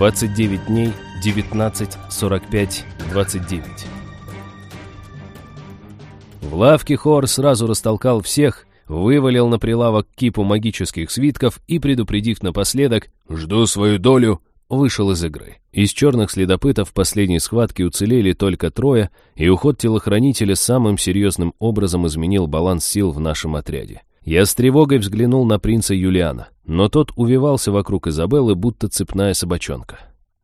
29 дней, 19, 45, 29. В лавке Хор сразу растолкал всех, вывалил на прилавок кипу магических свитков и, предупредив напоследок «Жду свою долю», вышел из игры. Из черных следопытов в последней схватке уцелели только трое, и уход телохранителя самым серьезным образом изменил баланс сил в нашем отряде. Я с тревогой взглянул на принца Юлиана, но тот увивался вокруг Изабеллы, будто цепная собачонка.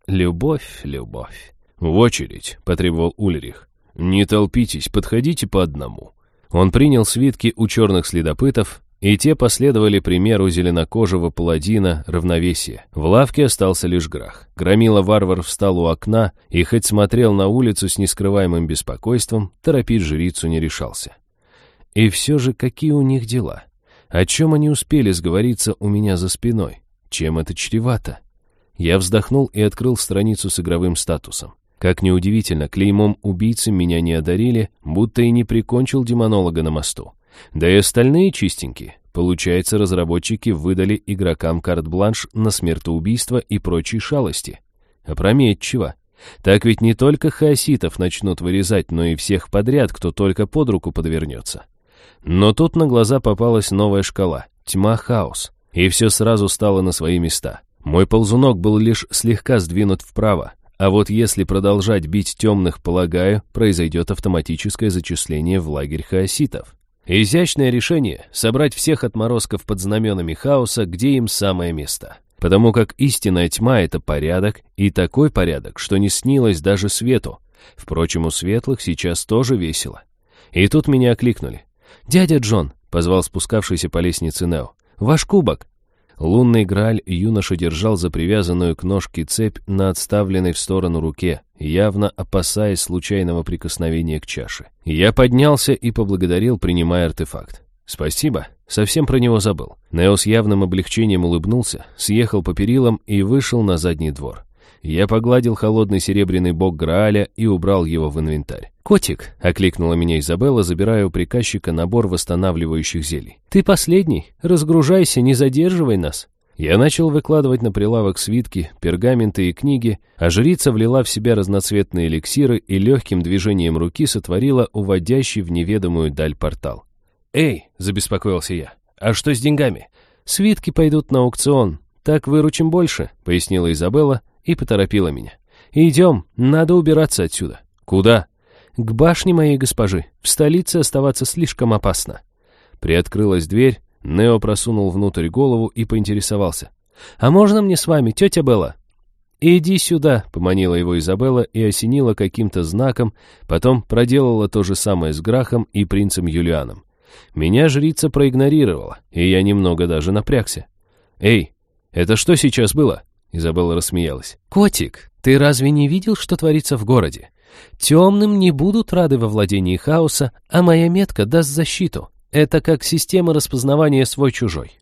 «Любовь, любовь». «В очередь», — потребовал Ульрих. «Не толпитесь, подходите по одному». Он принял свитки у черных следопытов, и те последовали примеру зеленокожего паладина равновесия. В лавке остался лишь Грах. Громила варвар встал у окна и хоть смотрел на улицу с нескрываемым беспокойством, торопить жрицу не решался. И все же какие у них дела? О чем они успели сговориться у меня за спиной? Чем это чревато? Я вздохнул и открыл страницу с игровым статусом. Как неудивительно, клеймом убийцы меня не одарили, будто и не прикончил демонолога на мосту. Да и остальные чистенькие. Получается, разработчики выдали игрокам карт-бланш на смертоубийство и прочие шалости. Опрометчиво. Так ведь не только хаоситов начнут вырезать, но и всех подряд, кто только под руку подвернется. Но тут на глаза попалась новая шкала — тьма-хаос, и все сразу стало на свои места. Мой ползунок был лишь слегка сдвинут вправо, а вот если продолжать бить темных, полагаю, произойдет автоматическое зачисление в лагерь хаоситов. Изящное решение — собрать всех отморозков под знаменами хаоса, где им самое место. Потому как истинная тьма — это порядок, и такой порядок, что не снилось даже свету. Впрочем, у светлых сейчас тоже весело. И тут меня окликнули. «Дядя Джон», — позвал спускавшийся по лестнице Нео, — «ваш кубок». Лунный граль юноша держал за привязанную к ножке цепь на отставленной в сторону руке, явно опасаясь случайного прикосновения к чаше. Я поднялся и поблагодарил, принимая артефакт. «Спасибо, совсем про него забыл». Нео с явным облегчением улыбнулся, съехал по перилам и вышел на задний двор. Я погладил холодный серебряный бок Грааля и убрал его в инвентарь. «Котик», — окликнула меня Изабелла, забирая у приказчика набор восстанавливающих зелий. «Ты последний. Разгружайся, не задерживай нас». Я начал выкладывать на прилавок свитки, пергаменты и книги, а жрица влила в себя разноцветные эликсиры и легким движением руки сотворила уводящий в неведомую даль портал. «Эй!» — забеспокоился я. «А что с деньгами?» «Свитки пойдут на аукцион. Так выручим больше», — пояснила Изабелла и поторопила меня. «Идем, надо убираться отсюда». «Куда?» «К башне моей госпожи. В столице оставаться слишком опасно». Приоткрылась дверь, Нео просунул внутрь голову и поинтересовался. «А можно мне с вами, тетя Белла?» «Иди сюда», — поманила его Изабелла и осенила каким-то знаком, потом проделала то же самое с Грахом и принцем Юлианом. Меня жрица проигнорировала, и я немного даже напрягся. «Эй, это что сейчас было?» Изабелла рассмеялась. «Котик, ты разве не видел, что творится в городе? Темным не будут рады во владении хаоса, а моя метка даст защиту. Это как система распознавания свой-чужой».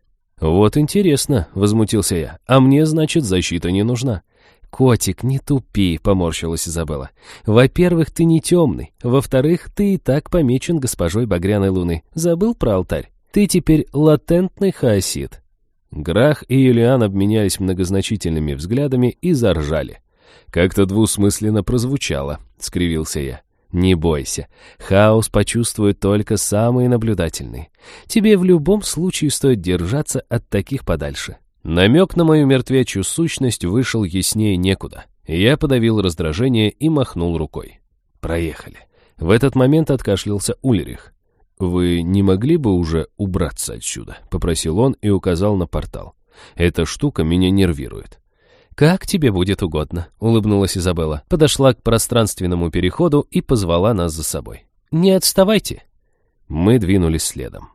«Вот интересно», — возмутился я. «А мне, значит, защита не нужна». «Котик, не тупи», — поморщилась Изабелла. «Во-первых, ты не темный. Во-вторых, ты и так помечен госпожой Багряной Луны. Забыл про алтарь? Ты теперь латентный хаосит. Грах и Юлиан обменялись многозначительными взглядами и заржали. «Как-то двусмысленно прозвучало», — скривился я. «Не бойся, хаос почувствует только самые наблюдательные. Тебе в любом случае стоит держаться от таких подальше». Намек на мою мертвячью сущность вышел яснее некуда. Я подавил раздражение и махнул рукой. «Проехали». В этот момент откашлялся Ульрих. «Вы не могли бы уже убраться отсюда?» — попросил он и указал на портал. «Эта штука меня нервирует». «Как тебе будет угодно», — улыбнулась Изабелла, подошла к пространственному переходу и позвала нас за собой. «Не отставайте». Мы двинулись следом.